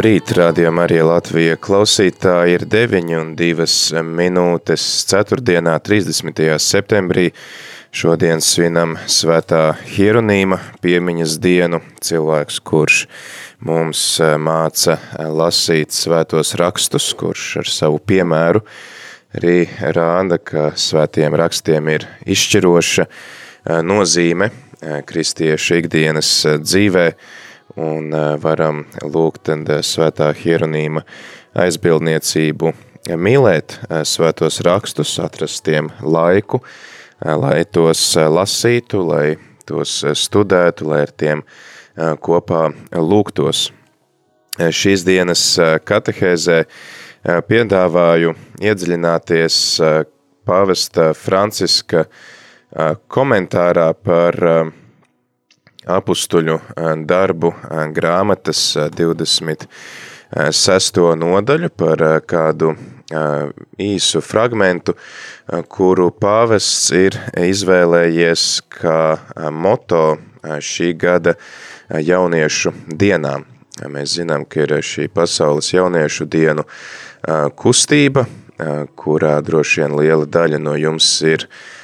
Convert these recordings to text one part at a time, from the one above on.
Labrīt, rādījumā arī Latvija klausītāji ir 9 un 2 minūtes 4. 30. septembrī. Šodien svinam svētā Hieronīma piemiņas dienu, cilvēks, kurš mums e, māca lasīt svētos rakstus, kurš ar savu piemēru arī rāda, ka svētiem rakstiem ir izšķiroša e, nozīme e, kristiešu ikdienas dzīvē, un eh, varam lūgt eh, svētā hieronīma aizbildniecību eh, mīlēt svētos rakstus, atrast tiem laiku, lai tos lasītu, lai tos studētu, lai ar tiem kopā lūgtos. Šīs dienas katehēzē piedāvāju iedziļināties pāvesta Franciska komentārā par apustuļu darbu grāmatas 26. nodaļu par kādu īsu fragmentu, kuru pāvests ir izvēlējies kā moto šī gada jauniešu dienām. Mēs zinām, ka ir šī pasaules jauniešu dienu kustība, kurā droši vien liela daļa no jums ir uh,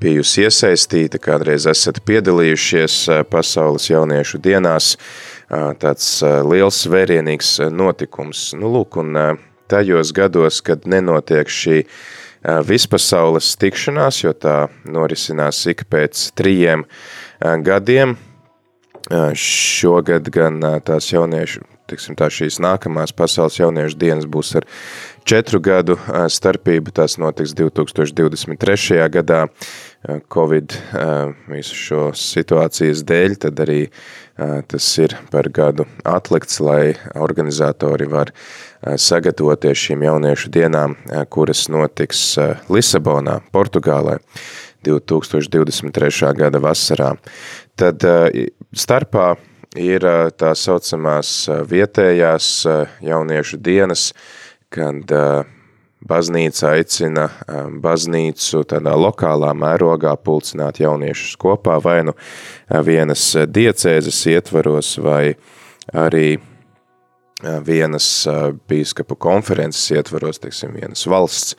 bijusi iesaistīta, kādreiz esat piedalījušies uh, pasaules jauniešu dienās, uh, tāds uh, liels vērienīgs notikums. Nu, lūk, un tajos gados, kad nenotiek šī vispasaules tikšanās, jo tā norisinās ik pēc trījiem gadiem, šogad gan tās jauniešu, tiksim tā šīs nākamās pasaules jauniešu dienas būs ar četru gadu starpību. Tas notiks 2023. gadā Covid visu šo situācijas dēļ, tad arī tas ir par gadu atlikts, lai organizatori var sagatavoties šīm jauniešu dienām, kuras notiks Lisabonā, Portugālē. 2023. gada vasarā. Tad starpā ir tā saucamās vietējās jauniešu dienas, kad uh, baznīca aicina baznīcu tādā lokālā mērogā pulcināt jauniešus kopā vai nu vienas diecēzes ietvaros vai arī vienas bīskapu konferences ietvaros, teiksim, vienas valsts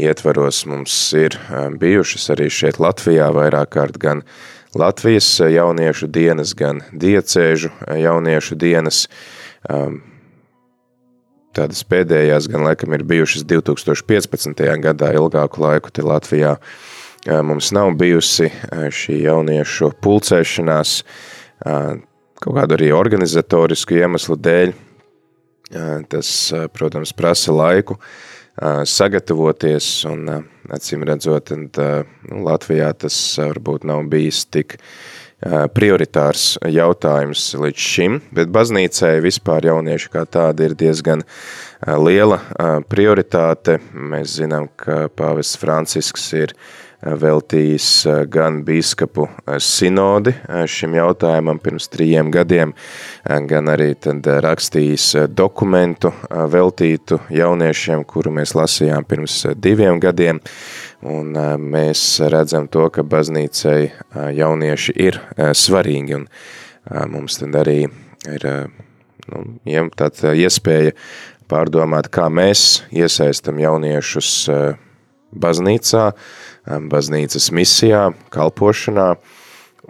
ietvaros mums ir bijušas arī šeit Latvijā vairāk kārt gan Latvijas jauniešu dienas, gan diecēžu jauniešu dienas, tādas pēdējās gan laikam ir bijušas 2015. gadā ilgāku laiku te Latvijā. Mums nav bijusi šī jauniešu pulcēšanās kaut kādu arī organizatorisku iemeslu dēļ. Tas, protams, prasa laiku sagatavoties un, acīm redzot, un, nu, Latvijā tas varbūt nav bijis tik prioritārs jautājums līdz šim, bet baznīcai vispār jaunieši kā tādi ir diezgan liela prioritāte. Mēs zinām, ka pāvests Francisks ir veltījis gan bīskapu sinodi šim jautājumam pirms trījiem gadiem, gan arī tad rakstījis dokumentu veltītu jauniešiem, kuru mēs lasījām pirms diviem gadiem. Un mēs redzam to, ka baznīcai jaunieši ir svarīgi, un mums tad arī ir nu, tāda iespēja pārdomāt, kā mēs iesaistam jauniešus baznīcā, baznīcas misijā, kalpošanā,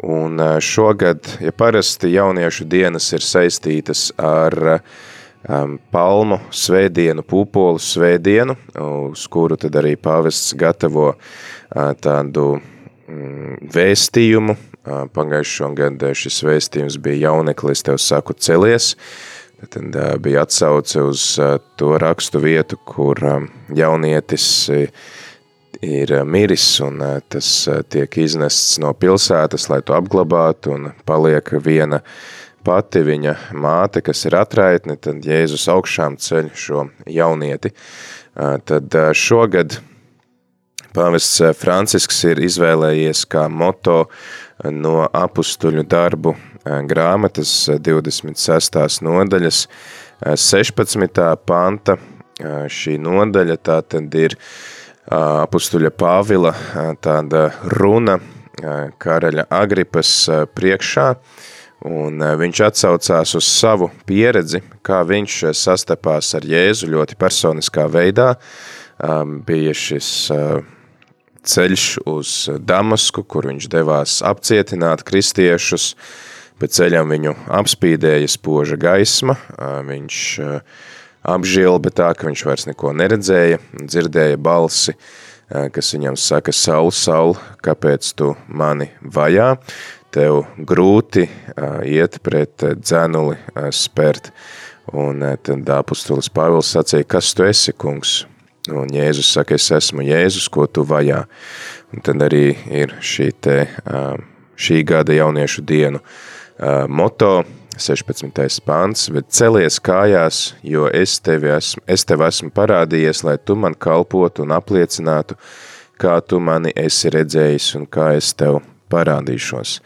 un šogad, ja parasti jauniešu dienas ir saistītas ar um, palmu svētdienu, pūpolu svētdienu, uz kuru tad arī pavests gatavo uh, tādu mm, vēstījumu. Uh, pagājušo gadu šis vēstījums bija jauneklis, tev saku celies, tad bija atsauce uz to rakstu vietu, kur jaunietis ir miris un tas tiek iznests no pilsētas, lai to apglabātu un paliek viena pati viņa māte, kas ir atraitne, tad Jēzus augšām ceļ šo jaunieti. Tad šogad pāvests Francisks ir izvēlējies kā moto no apustuļu darbu grāmatas 26. nodaļas 16. panta. Šī nodaļa tā tad ir apustuļa Pāvila tāda runa karaļa Agripas priekšā, un viņš atsaucās uz savu pieredzi, kā viņš sastapās ar Jēzu ļoti personiskā veidā. Bija šis ceļš uz Damasku, kur viņš devās apcietināt kristiešus, pēc ceļam viņu apspīdēja spoža gaisma, viņš apžilba tā, ka viņš vairs neko neredzēja, dzirdēja balsi, kas viņam saka, Saul, Saul, kāpēc tu mani vajā? Tev grūti iet pret dzenuli spērt. Un tad apustulis Pāvils sacīja, kas tu esi, kungs? Un Jēzus saka, es esmu Jēzus, ko tu vajā. Un tad arī ir šī te, šī gada jauniešu dienu moto, 16. pāns, bet celies kājās, jo es tevi esmu, es tev esmu parādījies, lai tu man kalpotu un apliecinātu, kā tu mani esi redzējis un kā es tev parādīšos.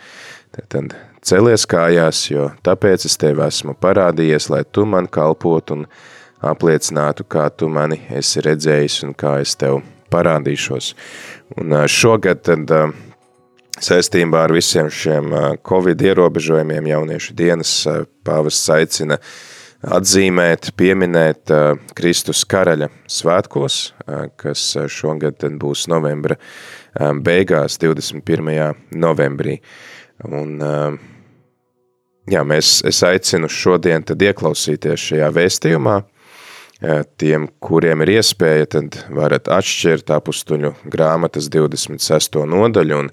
Tad celies kājās, jo tāpēc es tev esmu parādījies, lai tu man kalpotu un apliecinātu, kā tu mani esi redzējis un kā es tev parādīšos. Un šogad tad saistībā ar visiem šiem Covid ierobežojumiem jauniešu dienas pāvests aicina atzīmēt, pieminēt Kristus karaļa svētkos, kas šogad būs novembra beigās, 21. novembrī. Un, jā, mēs, es aicinu šodien tad ieklausīties šajā vēstījumā, tiem, kuriem ir iespēja, tad varat atšķirt apustuļu grāmatas 26. nodaļu un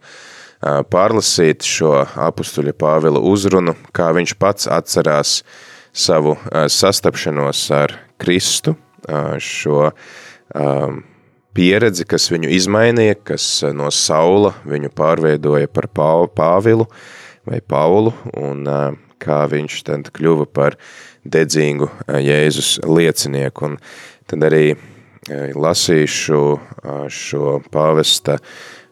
pārlasīt šo apustuļa Pāvila uzrunu, kā viņš pats atcerās savu sastapšanos ar Kristu, šo pieredzi, kas viņu izmainīja, kas no Saula viņu pārveidoja par Pāvilu vai Paulu, un kā viņš tad kļuva par dedzīgu Jēzus liecinieku. Un tad arī lasīšu šo pāvesta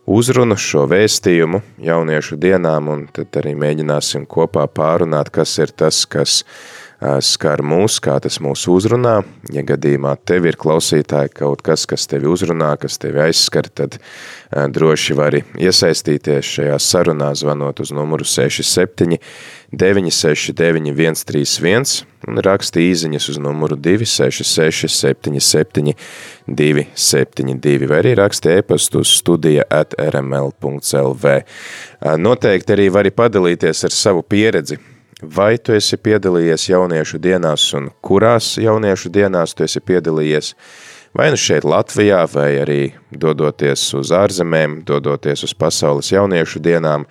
uzrunu, šo vēstījumu jauniešu dienām, un tad arī mēģināsim kopā pārunāt, kas ir tas, kas skar mūs, kā tas mūs uzrunā. Ja gadījumā tev ir klausītāji kaut kas, kas tevi uzrunā, kas tevi aizskar, tad droši vari iesaistīties šajā sarunā, zvanot uz numuru 67 969 131 un raksti īziņas uz numuru 266 77 272 vai arī raksti e-pastu uz studija at rml.lv. Noteikti arī vari padalīties ar savu pieredzi. Vai tu esi piedalījies jauniešu dienās un kurās jauniešu dienās tu esi piedalījies? Vai nu šeit Latvijā, vai arī dodoties uz ārzemēm, dodoties uz pasaules jauniešu dienām,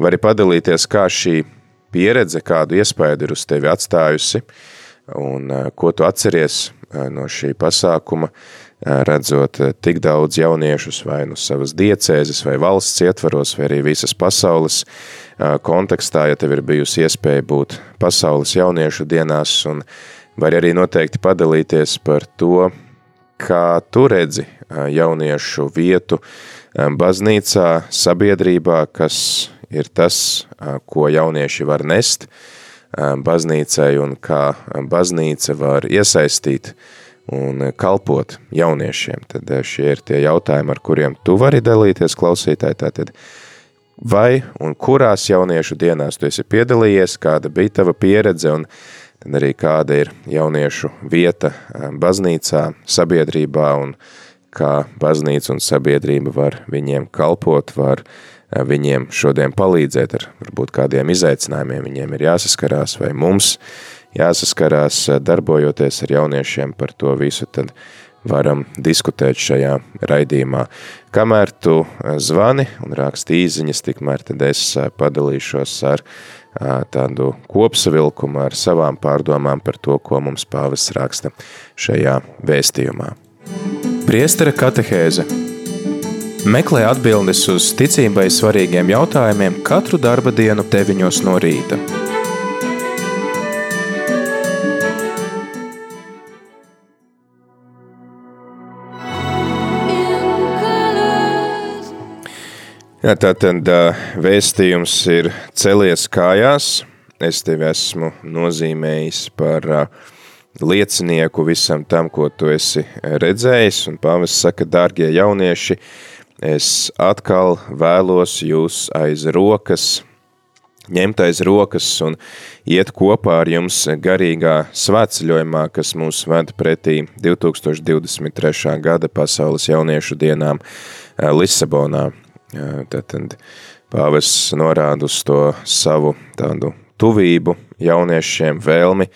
vari padalīties, kā šī pieredze, kādu iespēju ir uz tevi atstājusi un ko tu atceries no šī pasākuma, redzot tik daudz jauniešus vai nu savas diecēzes vai valsts ietvaros vai arī visas pasaules kontekstā, ja tev ir bijusi iespēja būt pasaules jauniešu dienās un var arī noteikti padalīties par to, kā tu redzi jauniešu vietu baznīcā, sabiedrībā, kas ir tas, ko jaunieši var nest baznīcai un kā baznīca var iesaistīt un kalpot jauniešiem. Tad šie ir tie jautājumi, ar kuriem tu vari dalīties klausītāji. Tātad, vai un kurās jauniešu dienās tu esi piedalījies, kāda bija tava pieredze un tad arī kāda ir jauniešu vieta baznīcā, sabiedrībā un kā baznīca un sabiedrība var viņiem kalpot, var uh, viņiem šodien palīdzēt ar varbūt kādiem izaicinājumiem viņiem ir jāsaskarās vai mums jāsaskarās darbojoties ar jauniešiem par to visu, tad varam diskutēt šajā raidījumā. Kamēr tu zvani un raksti īziņas, tikmēr tad es padalīšos ar tādu kopsavilkumu ar savām pārdomām par to, ko mums pāvis raksta šajā vēstījumā. Priestara katehēze Meklē atbildes uz ticībai svarīgiem jautājumiem katru darba dienu 9 no rīta. Jā, tātad vēstījums ir celies kājās. Es tevi esmu nozīmējis par liecinieku visam tam, ko tu esi redzējis. Un pāvis saka, dārgie jaunieši, es atkal vēlos jūs aiz rokas, ņemt aiz rokas un iet kopā ar jums garīgā svētceļojumā, kas mūs ved pretī 2023. gada pasaules jauniešu dienām Lisabonā. Tātad pāvests norāda uz to savu tādu tuvību jauniešiem, vēlmi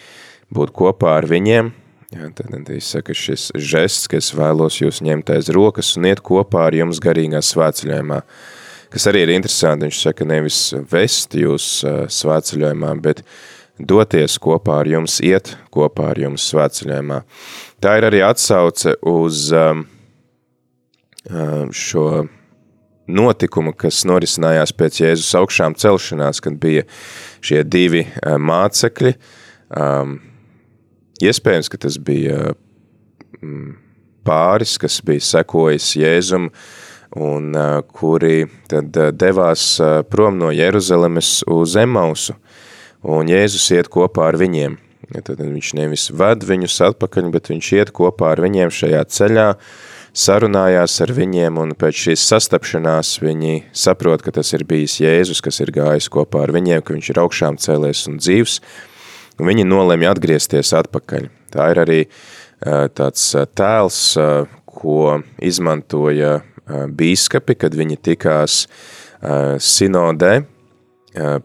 būt kopā ar viņiem. Jā, tad viņš saka, šis žests, ka es vēlos jūs ņemt aiz rokas un iet kopā ar jums garīgā svētceļojumā, kas arī ir interesanti. Viņš saka, nevis vest jūs svētceļojumā, bet doties kopā ar jums, iet kopā ar jums svētceļojumā. Tā ir arī atsauce uz šo notikumu, kas norisinājās pēc Jēzus augšām celšanās, kad bija šie divi mācekļi. Iespējams, ka tas bija mm, pāris, kas bija sekojis Jēzum un kuri tad devās prom no Jeruzalemes uz Emausu, un Jēzus iet kopā ar viņiem. Tad viņš nevis ved viņus atpakaļ, bet viņš iet kopā ar viņiem šajā ceļā, sarunājās ar viņiem, un pēc šīs sastapšanās viņi saprot, ka tas ir bijis Jēzus, kas ir gājis kopā ar viņiem, ka viņš ir augšām cēlies un dzīvs, un viņi nolemj atgriezties atpakaļ. Tā ir arī tāds tēls, ko izmantoja bīskapi, kad viņi tikās sinodē,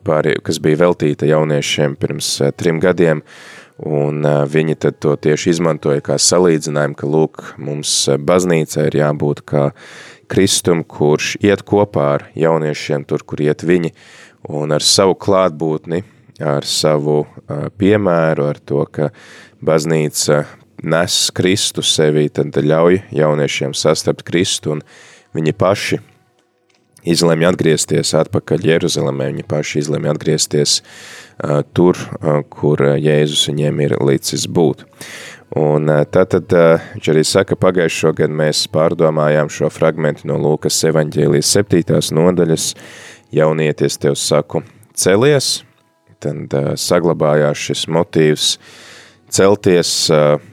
par, kas bija veltīta jauniešiem pirms trim gadiem, Un viņi tad to tieši izmantoja kā salīdzinājumu, ka lūk, mums baznīca ir jābūt kā Kristum, kurš iet kopā ar jauniešiem tur, kur iet viņi, un ar savu klātbūtni, ar savu piemēru, ar to, ka baznīca nes Kristu sevī, tad ļauj jauniešiem sastapt Kristu, un viņi paši izlemj atgriezties atpakaļ Jeruzalemē, viņi paši izlemj atgriezties uh, tur, uh, kur Jēzus viņiem ir licis būt. Un uh, tātad viņš arī saka, pagājušo gadu mēs pārdomājām šo fragmentu no Lūkas evaņģēlijas septītās nodaļas, jaunieties tev saku, celies, tad saglabājās šis motīvs celties,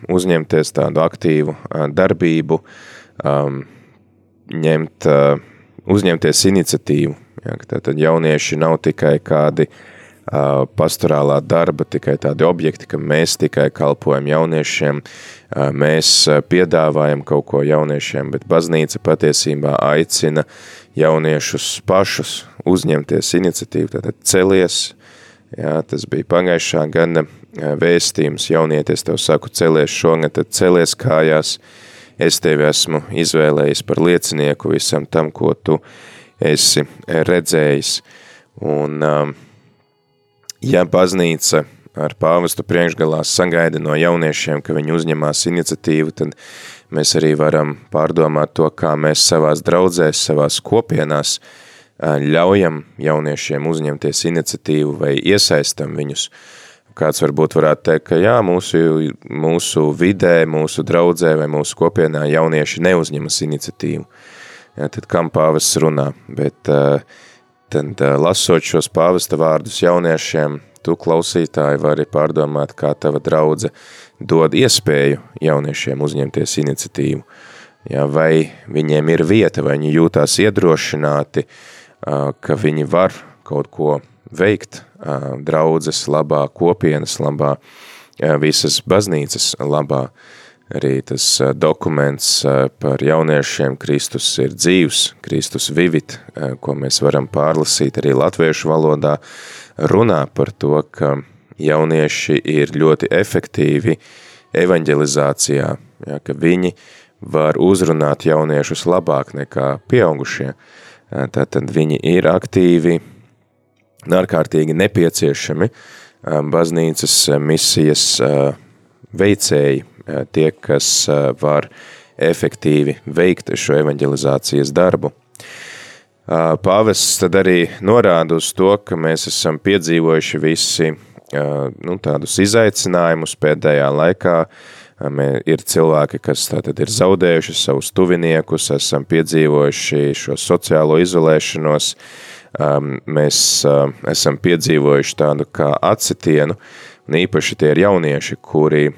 uzņemties tādu aktīvu darbību, um, ņemt uzņemties iniciatīvu. Tad jaunieši nav tikai kādi uh, pastorālā darba, tikai tādi objekti, ka mēs tikai kalpojam jauniešiem, uh, mēs piedāvājam kaut ko jauniešiem, bet baznīca patiesībā aicina jauniešus pašus uzņemties iniciatīvu, tātad celies, jā, tas bija pagājušā gada vēstījums, jaunieties tev saku celies šogad, tad celies kājās, es tevi esmu izvēlējis par liecinieku visam tam, ko tu esi redzējis. Un, ja baznīca ar pāvestu priekšgalā sagaida no jauniešiem, ka viņi uzņemās iniciatīvu, tad mēs arī varam pārdomāt to, kā mēs savās draudzēs, savās kopienās uh, ļaujam jauniešiem uzņemties iniciatīvu vai iesaistam viņus uh, kāds varbūt varētu teikt, ka jā, mūsu, mūsu vidē, mūsu draudzē vai mūsu kopienā jaunieši neuzņemas iniciatīvu. Jā, tad kam pāvests runā? Bet eh, tad eh, lasot šos pāvesta vārdus jauniešiem, tu klausītāji vari pārdomāt, kā tava draudze dod iespēju jauniešiem uzņemties iniciatīvu. Jā, vai viņiem ir vieta, vai viņi jūtās iedrošināti, ka viņi var kaut ko veikt draudzes labā, kopienas labā, visas baznīcas labā. Arī tas dokuments par jauniešiem Kristus ir dzīvs, Kristus vivit, ko mēs varam pārlasīt arī latviešu valodā, runā par to, ka jaunieši ir ļoti efektīvi evanģelizācijā, ja, ka viņi var uzrunāt jauniešus labāk nekā pieaugušie. Tātad viņi ir aktīvi ārkārtīgi nepieciešami baznīcas misijas veicēji, tie, kas var efektīvi veikt šo evanģelizācijas darbu. Pāvests tad arī norāda uz to, ka mēs esam piedzīvojuši visi nu, tādus izaicinājumus pēdējā laikā, ir cilvēki, kas tātad ir zaudējuši savus tuviniekus, esam piedzīvojuši šo sociālo izolēšanos, mēs esam piedzīvojuši tādu kā acitienu, un īpaši tie ir jaunieši, kuri,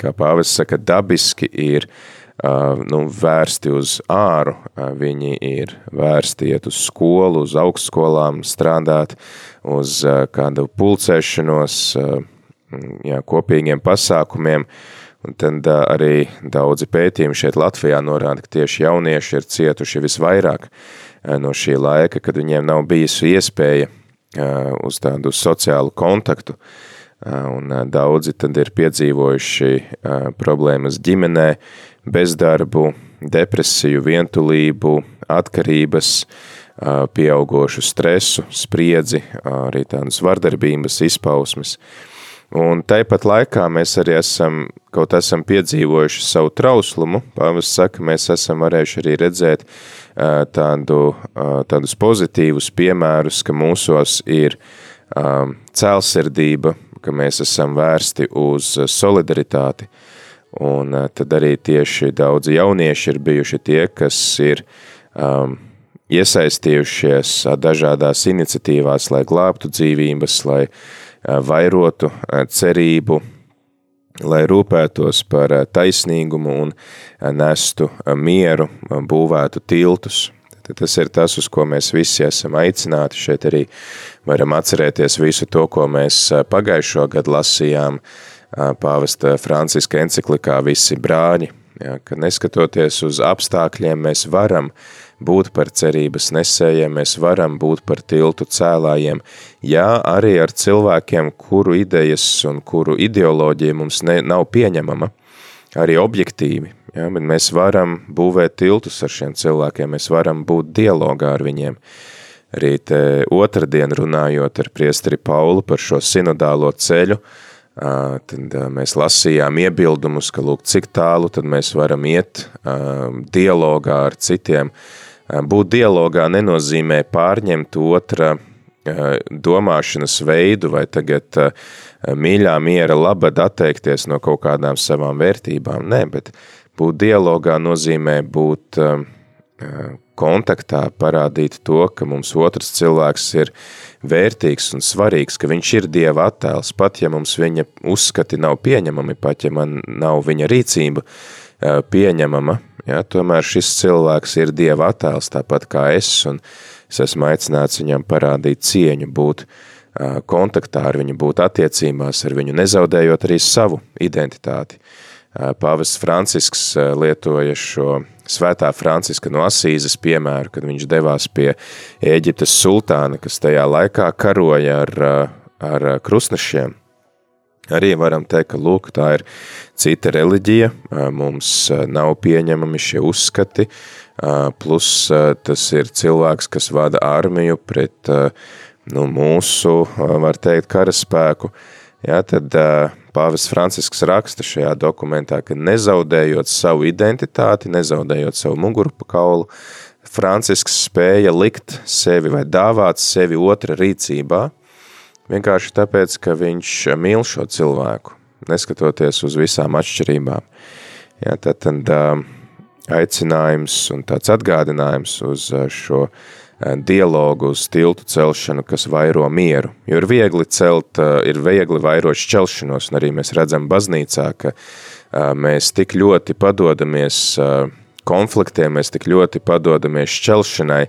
kā pāvis saka, dabiski ir nu, vērsti uz āru, viņi ir vērsti iet uz skolu, uz augstskolām, strādāt, uz kādu pulcēšanos, jā, kopīgiem pasākumiem, Un tad arī daudzi pētījumi šeit Latvijā norāda, ka tieši jaunieši ir cietuši visvairāk no šī laika, kad viņiem nav bijusi iespēja uz tādu sociālu kontaktu, un daudzi tad ir piedzīvojuši problēmas ģimenē, bezdarbu, depresiju, vientulību, atkarības, pieaugošu stresu, spriedzi, arī tādas vardarbības izpausmes – Un tāpat laikā mēs arī esam, kaut esam piedzīvojuši savu trauslumu, pāvis saka, mēs esam varējuši arī redzēt tādu, tādus pozitīvus piemērus, ka mūsos ir cēlsirdība, ka mēs esam vērsti uz solidaritāti, un tad arī tieši daudzi jaunieši ir bijuši tie, kas ir um, iesaistījušies dažādās iniciatīvās, lai glābtu dzīvības, lai uh, vairotu eh, cerību, lai rūpētos par eh, taisnīgumu un nestu mieru, būvētu tiltus. Tas ir tas, uz ko mēs visi esam aicināti. Šeit arī varam atcerēties visu to, ko mēs pagājušo gadu lasījām pāvesta Franciska enciklikā visi brāņi, ja, ka neskatoties uz apstākļiem, mēs varam uh, būt par cerības nesējiem, mēs varam būt par tiltu cēlājiem, jā, arī ar cilvēkiem, kuru idejas un kuru ideoloģija mums ne, nav pieņemama, arī objektīvi, jā, bet mēs varam būvēt tiltus ar šiem cilvēkiem, mēs varam būt dialogā ar viņiem. Arī te otrdien runājot ar priesteri Paulu par šo sinodālo ceļu, tad mēs lasījām iebildumus, ka lūk, cik tālu tad mēs varam iet dialogā ar citiem, Būt dialogā nenozīmē pārņemt otra domāšanas veidu vai tagad mīļā miera labad atteikties no kaut kādām savām vērtībām. Nē, bet būt dialogā nozīmē būt kontaktā, parādīt to, ka mums otrs cilvēks ir vērtīgs un svarīgs, ka viņš ir Dieva attēls, pat ja mums viņa uzskati nav pieņemami, pat ja man nav viņa rīcība pieņemama, Ja, tomēr šis cilvēks ir Dieva attēls, tāpat kā es, un es esmu aicināts viņam parādīt cieņu, būt kontaktā ar viņu, būt attiecībās ar viņu, nezaudējot arī savu identitāti. Pāvests Francisks lietoja šo svētā Franciska no Asīzes piemēru, kad viņš devās pie Ēģiptes sultāna, kas tajā laikā karoja ar, ar krustnešiem, Arī varam teikt, ka lūk, tā ir cita reliģija, mums nav pieņemami šie uzskati, plus tas ir cilvēks, kas vada armiju pret nu, mūsu, var teikt, karaspēku. Ja, tad Pāvis Francisks raksta šajā dokumentā, ka nezaudējot savu identitāti, nezaudējot savu muguru pa kaulu, Francisks spēja likt sevi vai dāvāt sevi otra rīcībā – Vienkārši tāpēc, ka viņš mīl šo cilvēku, neskatoties uz visām atšķirībām. Jā, tad, tad aicinājums un tāds atgādinājums uz šo dialogu, uz tiltu celšanu, kas vairo mieru. Jo ir viegli celt, ir viegli vairot šķelšanos, un arī mēs redzam baznīcā, ka mēs tik ļoti padodamies konfliktiem, mēs tik ļoti padodamies šķelšanai,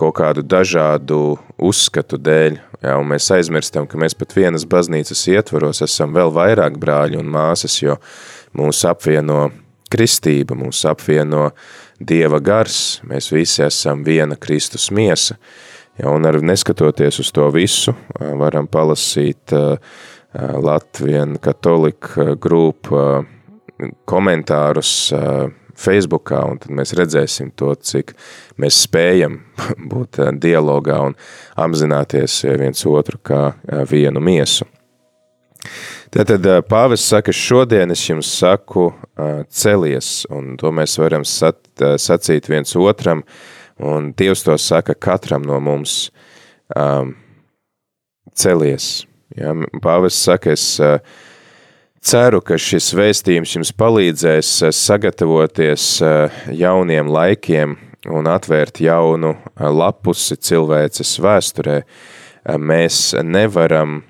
kaut kādu dažādu uzskatu dēļ, jā, un mēs aizmirstam, ka mēs pat vienas baznīcas ietvaros esam vēl vairāk brāļi un māsas, jo mūs apvieno kristība, mūs apvieno Dieva gars, mēs visi esam viena Kristus miesa, jā, un ar neskatoties uz to visu, varam palasīt Latvien katolika grupu komentārus Facebookā, un tad mēs redzēsim to, cik mēs spējam būt eh, dialogā un apzināties viens otru kā eh, vienu miesu. Tātad pāvis saka, šodien es jums saku celies, un to mēs varam sat, sacīt viens otram, un Dievs to saka katram no mums um, celies. Ja, pāvis saka, es ceru, ka šis vēstījums jums palīdzēs sagatavoties jauniem laikiem un atvērt jaunu lapusi cilvēces vēsturē. Mēs nevaram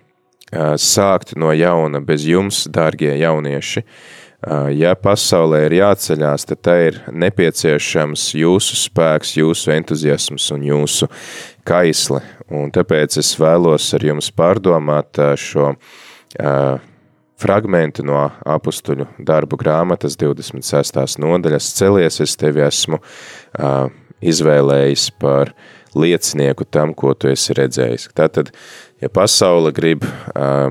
sākt no jauna bez jums, dārgie jaunieši. Ja pasaulē ir jāceļās, tad tā ir nepieciešams jūsu spēks, jūsu entuziasms un jūsu kaisle. Un tāpēc es vēlos ar jums pārdomāt šo fragmentu no apustuļu darbu grāmatas 26. nodaļas celies, es tevi esmu izvēlējis par liecinieku tam, ko tu esi redzējis. Tātad ja pasaule grib uh,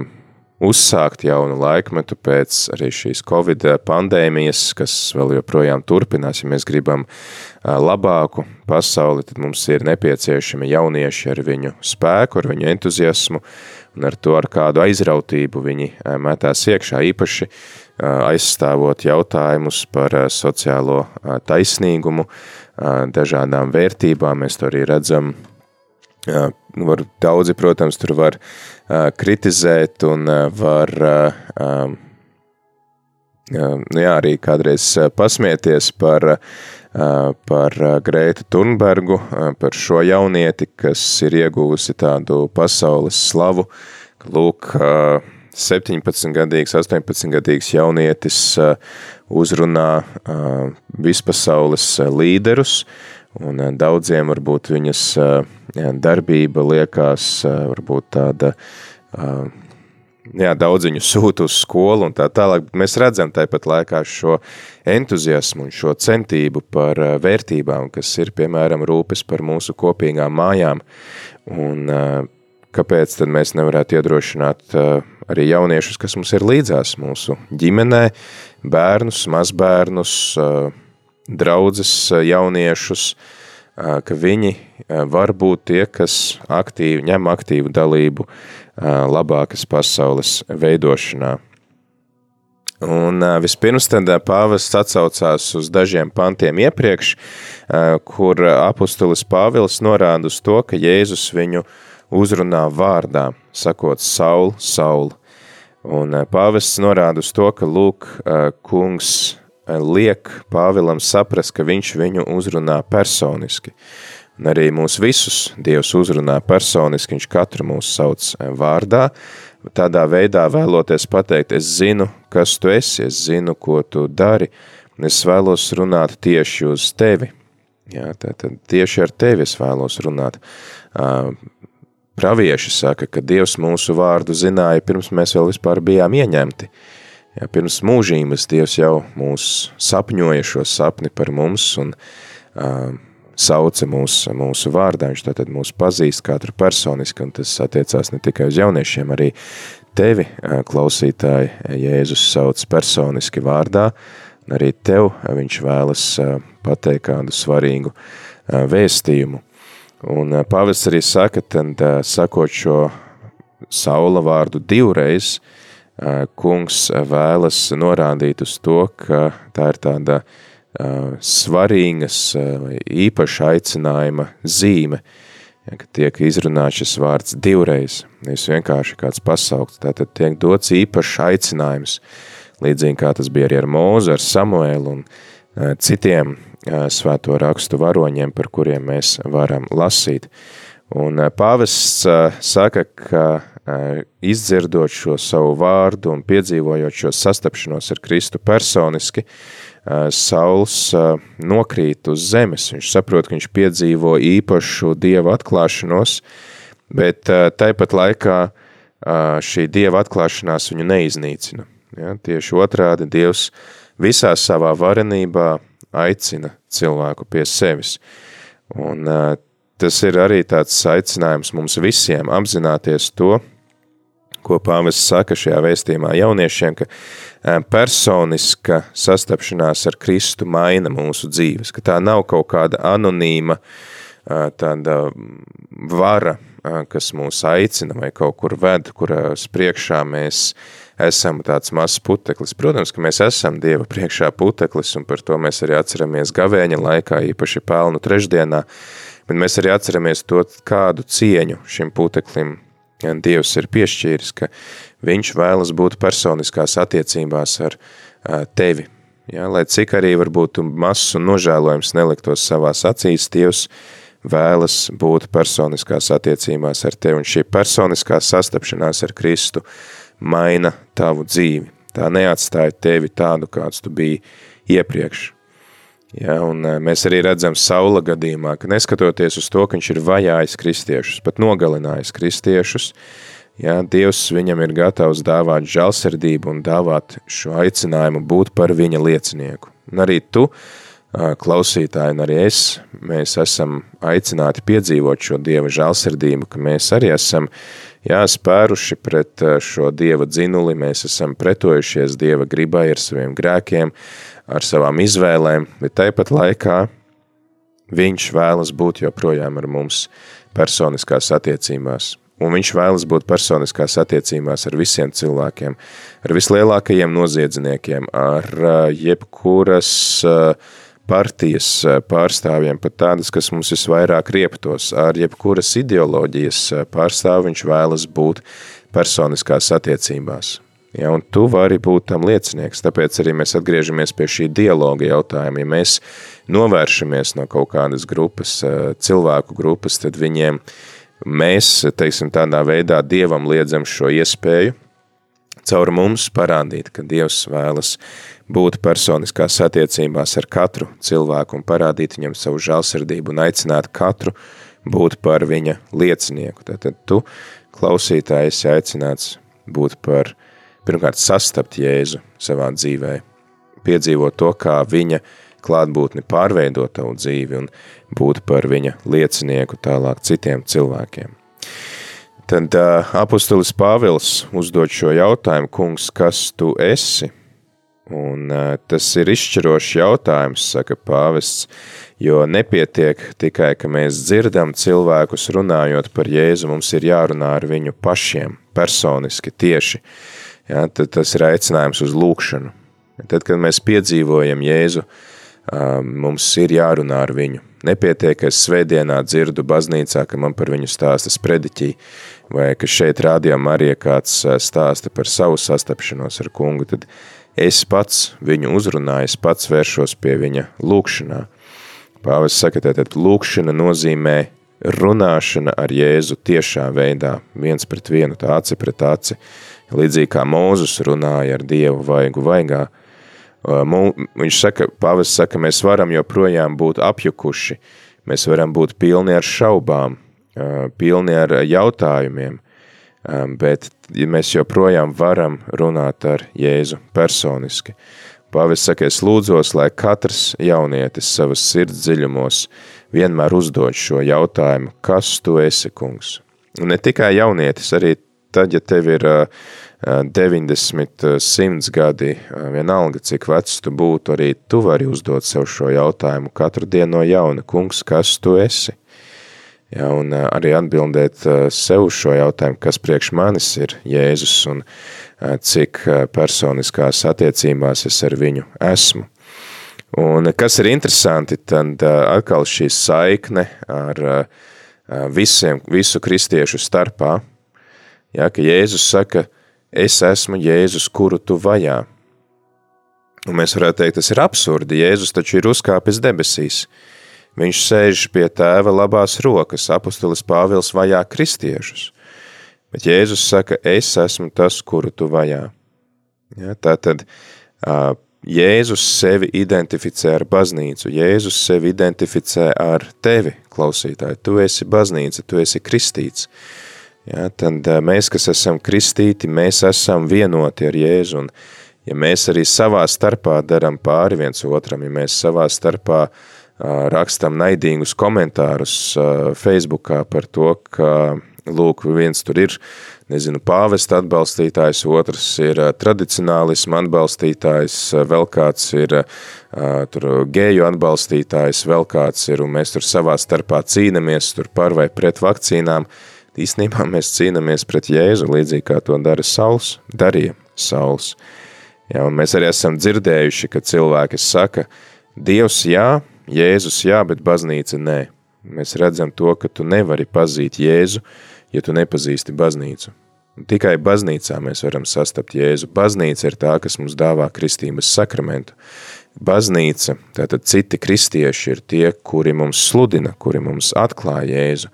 uzsākt jaunu laikmetu pēc arī šīs Covid pandēmijas, kas vēl joprojām turpinās, ja mēs gribam uh, labāku pasauli, tad mums ir nepieciešami jaunieši ar viņu spēku, ar viņu entuziasmu un ar to, ar kādu aizrautību viņi uh, metās iekšā, īpaši uh, aizstāvot jautājumus par uh, sociālo taisnīgumu, dažādām vērtībām, mēs to arī redzam var, daudzi, protams, tur var uh, kritizēt un uh, var uh, jā, arī kādreiz pasmieties par, par Grētu Turnbergu, uh, par šo jaunieti, kas ir ieguvusi tādu pasaules slavu, ka lūk, uh, 17-gadīgs, 18-gadīgs jaunietis uzrunā vispasaules līderus, Un daudziem varbūt viņas darbība liekas varbūt tāda, jā, daudz viņu sūta uz skolu un tā tālāk, bet mēs redzam tāpat laikā šo entuziasmu un šo centību par vērtībām, kas ir, piemēram, rūpes par mūsu kopīgām mājām. Un kāpēc tad mēs nevarētu iedrošināt arī jauniešus, kas mums ir līdzās mūsu ģimenē, bērnus, mazbērnus, draudzes jauniešus, ka viņi var būt tie, kas aktīvi, ņem aktīvu dalību labākas pasaules veidošanā. Un vispirms tad pāvests atsaucās uz dažiem pantiem iepriekš, kur apustulis Pāvils norāda uz to, ka Jēzus viņu uzrunā vārdā, sakot Saul, Saul. Un pāvests norāda uz to, ka lūk, kungs liek Pāvilam saprast, ka viņš viņu uzrunā personiski. Un arī mūs visus Dievs uzrunā personiski, viņš katru mūs sauc eh, vārdā, tādā veidā vēloties pateikt, es zinu, kas tu esi, es zinu, ko tu dari, un es vēlos runāt tieši uz tevi. Jā, tātad tieši ar tevi es vēlos runāt. Pravieši saka, ka Dievs mūsu vārdu zināja, pirms mēs vēl vispār bijām ieņemti. Jā, pirms mūžības Dievs jau mūs sapņoja šo sapni par mums un uh, sauca mūs, mūsu vārdā, viņš tātad mūs pazīst katru personiski, un tas attiecās ne tikai uz jauniešiem, arī tevi, klausītāji, Jēzus sauc personiski vārdā, un arī tev viņš vēlas pateikt kādu svarīgu vēstījumu. Un pavests arī saka, tad sakot šo saula vārdu divreiz, kungs vēlas norādīt uz to, ka tā ir tāda uh, svarīgas uh, īpaša aicinājuma zīme, ja, ka tiek izrunāts šis vārds divreiz, nevis vienkārši kāds pasaukts, tātad tiek dots īpašs aicinājums, līdzīgi kā tas bija arī ar Mūzu, ar Samuēlu un uh, citiem svēto rakstu varoņiem, par kuriem mēs varam lasīt. Un pāvests saka, ka izdzirdot šo savu vārdu un piedzīvojot šo sastapšanos ar Kristu personiski, Sauls nokrīt uz zemes. Viņš saprot, ka viņš piedzīvo īpašu Dieva atklāšanos, bet tāpat laikā šī Dieva atklāšanās viņu neiznīcina. Ja, tieši otrādi Dievs visā savā varenībā aicina cilvēku pie sevis. Un tas ir arī tāds aicinājums mums visiem apzināties to, ko pāvests saka šajā vēstījumā jauniešiem, ka personiska sastapšanās ar Kristu maina mūsu dzīves, ka tā nav kaut kāda anonīma tāda vara kas mūs aicina vai kaut kur ved, kuras priekšā mēs esam tāds mazs puteklis. Protams, ka mēs esam Dieva priekšā puteklis, un par to mēs arī atceramies gavēņa laikā, īpaši pelnu trešdienā, bet mēs arī atceramies to, kādu cieņu šim puteklim Dievs ir piešķīris, ka viņš vēlas būt personiskās attiecībās ar tevi. Ja, lai cik arī varbūt mazs un nožēlojums neliktos savās acīs, Dievs vēlas būt personiskās attiecībās ar tevi, un šī personiskā sastapšanās ar Kristu maina tavu dzīvi. Tā neatstāja tevi tādu, kāds tu biji iepriekš. Ja, un mēs arī redzam Saula gadījumā, ka neskatoties uz to, ka viņš ir vajājis kristiešus, pat nogalinājis kristiešus, ja, Dievs viņam ir gatavs dāvāt žalsardību un dāvāt šo aicinājumu būt par viņa liecinieku. Un arī tu, klausītāji, un arī es, mēs esam aicināti piedzīvot šo Dieva žalsardību, ka mēs arī esam jā, spēruši pret šo Dieva dzinuli, mēs esam pretojušies Dieva gribai ar saviem grēkiem, ar savām izvēlēm, bet tāpat laikā viņš vēlas būt joprojām ar mums personiskās attiecībās. Un viņš vēlas būt personiskās attiecībās ar visiem cilvēkiem, ar vislielākajiem noziedzniekiem, ar jebkuras partijas pārstāvjiem, pat tādas, kas mums visvairāk rieptos, ar jebkuras ideoloģijas pārstāvi viņš vēlas būt personiskās attiecībās. Ja, un tu vari būt tam liecinieks, tāpēc arī mēs atgriežamies pie šī dialoga jautājuma. Ja mēs novēršamies no kaut kādas grupas, eh, cilvēku grupas, tad viņiem mēs, teiksim, tādā veidā Dievam liedzam šo iespēju caur mums parādīt, ka Dievs vēlas būt personiskās attiecībās ar katru cilvēku un parādīt viņam savu žālsirdību un aicināt katru būt par viņa liecinieku. Tātad tu, klausītājs, aicināts būt par pirmkārt sastapt Jēzu savā dzīvē, piedzīvot to, kā viņa klātbūtni pārveidot tavu dzīvi un būt par viņa liecinieku tālāk citiem cilvēkiem. Tad uh, apustulis Pāvils uzdod šo jautājumu, kungs, kas tu esi? Un tas ir izšķirošs jautājums, saka pāvests, jo nepietiek tikai, ka mēs dzirdam cilvēkus runājot par Jēzu, mums ir jārunā ar viņu pašiem, personiski, tieši. Ja, tad tas ir aicinājums uz lūkšanu. Tad, kad mēs piedzīvojam Jēzu, mums ir jārunā ar viņu. Nepietiek, ka es svētdienā dzirdu baznīcā, ka man par viņu stāsta sprediķī, vai ka šeit rādījām arī kāds stāsta par savu sastapšanos ar kungu, tad es pats viņu uzrunāju, es pats vēršos pie viņa lūkšanā. Pāvis saka, tātad lūkšana nozīmē runāšana ar Jēzu tiešā veidā, viens pret vienu, tā aci pret aci, līdzīgi kā Mūzus runāja ar Dievu vaigu vaigā. Viņš saka, pavas saka, mēs varam joprojām būt apjukuši, mēs varam būt pilni ar šaubām, pilni ar jautājumiem, bet mēs joprojām varam runāt ar Jēzu personiski. Pāvis saka, es lūdzos, lai katrs jaunietis savas sirds dziļumos vienmēr uzdod šo jautājumu, kas tu esi, kungs? Un ne tikai jaunietis, arī tad, ja tev ir 90, 100 gadi, vienalga, cik vecs tu būtu, arī tu vari uzdot sev šo jautājumu katru dienu no jauna, kungs, kas tu esi? Ja, un arī atbildēt sev šo jautājumu, kas priekš manis ir Jēzus un cik personiskās attiecībās es ar viņu esmu. Un kas ir interesanti, tad atkal šī saikne ar visiem, visu kristiešu starpā, Ja, ka Jēzus saka, es esmu Jēzus, kuru tu vajā. Un mēs varētu teikt, tas ir absurdi. Jēzus taču ir uzkāpis debesīs. Viņš sēž pie tēva labās rokas, apustulis Pāvils vajā kristiešus. Bet Jēzus saka, es esmu tas, kuru tu vajā. Ja, tātad uh, Jēzus sevi identificē ar baznīcu, Jēzus sevi identificē ar tevi, klausītāji. Tu esi baznīca, tu esi kristīts. Uh, Ja, tad mēs, kas esam kristīti, mēs esam vienoti ar Jēzu, un ja mēs arī savā starpā daram pāri viens otram, ja mēs savā starpā rakstam naidīgus komentārus Facebookā par to, ka, lūk, viens tur ir, nezinu, pāvesta atbalstītājs, otrs ir tradicionālismu atbalstītājs, vēl kāds ir tur geju atbalstītājs, vēl kāds ir, un mēs tur savā starpā cīnamies tur par vai pret vakcīnām, īstenībā mēs cīnāmies pret Jēzu līdzīgi kā to dara Sauls, darīja Sauls. Un mēs arī esam dzirdējuši, ka cilvēki saka, Dievs jā, Jēzus jā, bet baznīca nē. Mēs redzam to, ka tu nevari pazīt Jēzu, ja tu nepazīsti baznīcu. Tikai baznīcā mēs varam sastapt Jēzu. Baznīca ir tā, kas mums dāvā kristības sakramentu. Baznīca, tātad citi kristieši ir tie, kuri mums sludina, kuri mums atklāja Jēzu,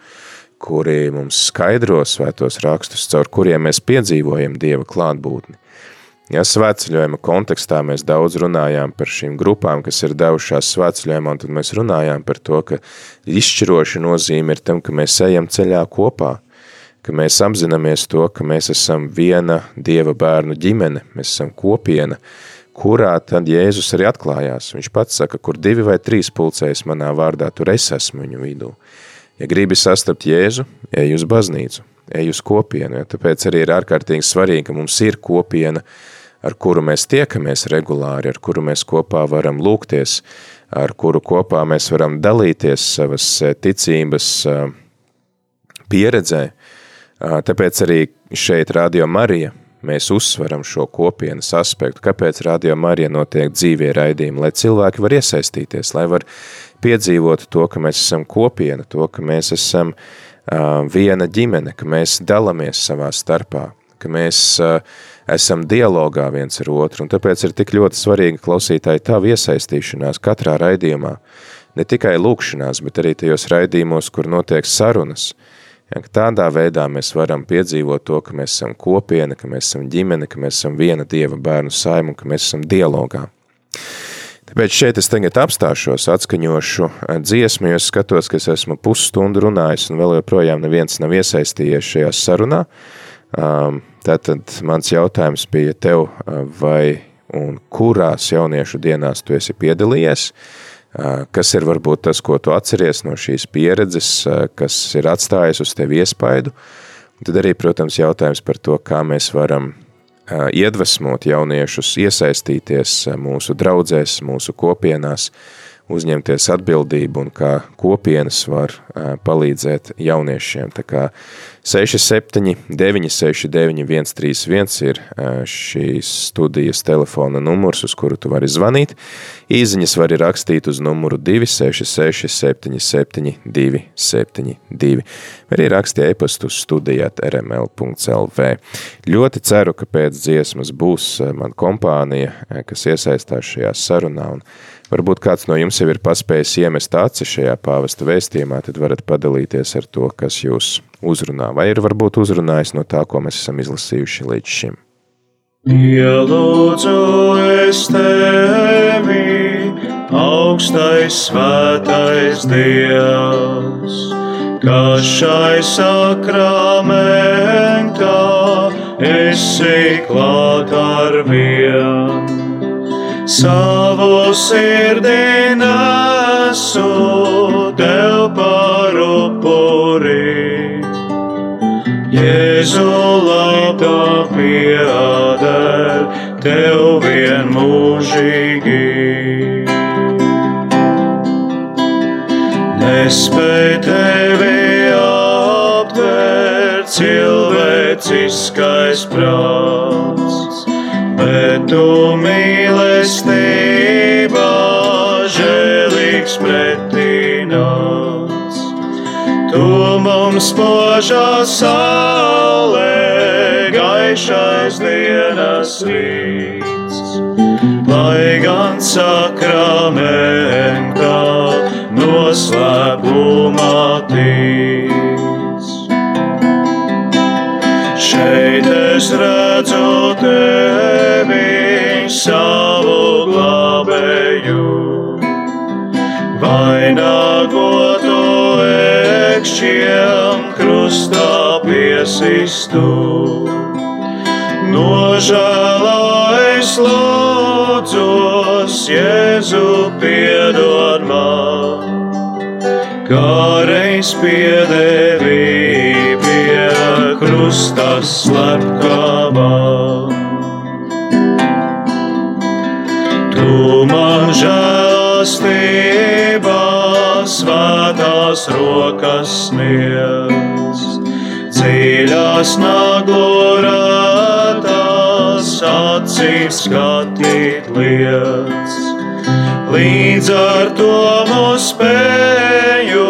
kuri mums skaidro svētos rakstus, caur kuriem mēs piedzīvojam Dieva klātbūtni. Ja svētceļojuma kontekstā mēs daudz runājām par šīm grupām, kas ir devušās svētceļojumā, un tad mēs runājām par to, ka izšķiroša nozīme ir tam, ka mēs ejam ceļā kopā, ka mēs apzināmies to, ka mēs esam viena Dieva bērnu ģimene, mēs esam kopiena, kurā tad Jēzus arī atklājās. Viņš pats saka, kur divi vai trīs pulcējas manā vārdā, tur es esmu viņu vidū. Ja gribi sastapt Jēzu, ej uz baznīcu, ej uz kopienu, ja? tāpēc arī ir ārkārtīgi svarīgi, ka mums ir kopiena, ar kuru mēs tiekamies regulāri, ar kuru mēs kopā varam lūgties, ar kuru kopā mēs varam dalīties savas eh, ticības eh, pieredzē. Tāpēc arī šeit Radio Marija mēs uzsveram šo kopienas aspektu, kāpēc Radio Marija notiek dzīvie raidījumi, lai cilvēki var iesaistīties, lai var piedzīvot to, ka mēs esam kopiena, to, ka mēs esam uh, viena ģimene, ka mēs dalamies savā starpā, ka mēs uh, esam dialogā viens ar otru, un tāpēc ir tik ļoti svarīga klausītāji tavu iesaistīšanās katrā raidījumā, ne tikai lūkšanās, bet arī tajos raidījumos, kur notiek sarunas. Ja, tādā veidā mēs varam piedzīvot to, ka mēs esam kopiena, ka mēs esam ģimene, ka mēs esam viena Dieva bērnu saima un ka mēs esam dialogā. Tāpēc šeit es tagad apstāšos, atskaņošu dziesmu, jo es skatos, ka es esmu pusstundu runājis un vēl joprojām neviens nav iesaistījies šajā sarunā. Um, Tātad mans jautājums bija tev, vai un kurās jauniešu dienās tu esi piedalījies, kas ir varbūt tas, ko tu atceries no šīs pieredzes, kas ir atstājis uz tevi iespaidu. Un tad arī, protams, jautājums par to, kā mēs varam iedvesmot jauniešus iesaistīties mūsu draudzēs, mūsu kopienās, uzņemties atbildību un kā kopienas var palīdzēt jauniešiem. Tā kā 67 969 131 ir šīs studijas telefona numurs, uz kuru tu vari zvanīt. Īziņas var rakstīt uz numuru 266 77 272. Vai arī rakstīt e-pastu studijāt rml.lv. Ļoti ceru, ka pēc dziesmas būs man kompānija, kas iesaistās šajā sarunā un Varbūt kāds no jums jau ir paspējis iemest aci šajā pāvesta vēstījumā, tad varat padalīties ar to, kas jūs uzrunā, vai ir varbūt uzrunājis no tā, ko mēs esam izlasījuši līdz šim. Ielūdzu es tevi, augstais svētais Dievs, kas šai sakramentā esi klāt ar vienu savu sirdī nesu tev par upuri. Jēzu labā pieder tev vienmūžīgi. Nespēj tevi aptvērt cilvēciskais prāts, bet tu mīlestībā žēlīgs pretināts. Tu mums spožā saulē, gaišais dienas rīts, lai gan sakramentā noslēpumā tīts. Šeit es redzu tevi savu glābēju, vainagotu ekšķiem krustā piesistu. Nožēlais lūdzos, Jēzu piedod man, kā reiz piedevī pie krusta slepkavām. Tu man žēlstībā svētās rokas sniedz, kas naglorētās acīs skatīt lietas. Līdz ar to mūs spēju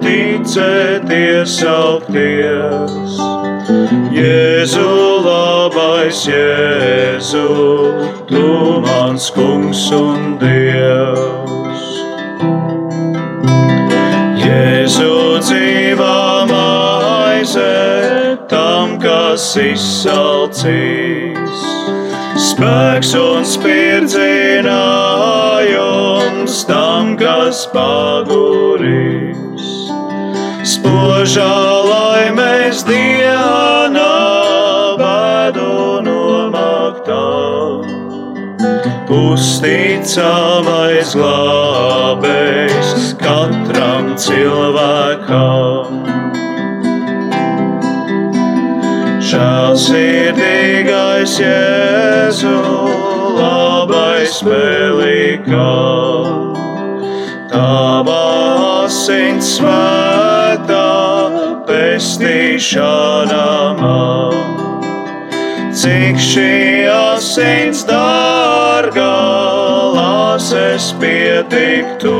ticēties augties. Jēzu, labais Jēzu, tu mans kungs un dievs. Jēzu dzīvā maize tam, kas izsalcīs. Spēks un spirdzinājums tam, kas pagurīs. Spožā laimēs dienā Uzticamais glābējs katram cilvēkam. Žēlsirdīgais Jēzu, labais pelīkā, tava asins svētā pestīšana man. Cik šī asins dārgā, lāses pietiktu,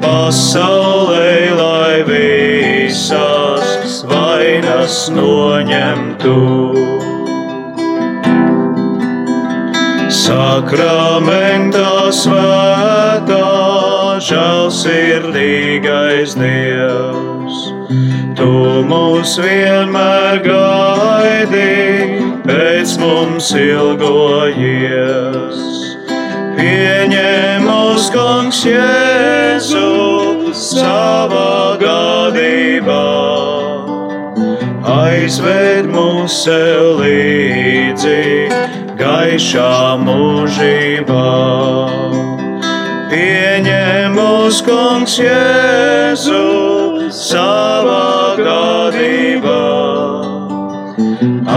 pasaulē lai visas vainas noņemtu. Sakramentā svētā, žēlsirdīgais Dievs, Tu mūs vienmēr gaidi, pēc mums ilgojies. Pieņem mūs, kungs, Jēzu savā gadībā aizved mūs sev līdzi gaišā mūžībā. Pieņem mūs, kungs, Jēzu savā gadībā,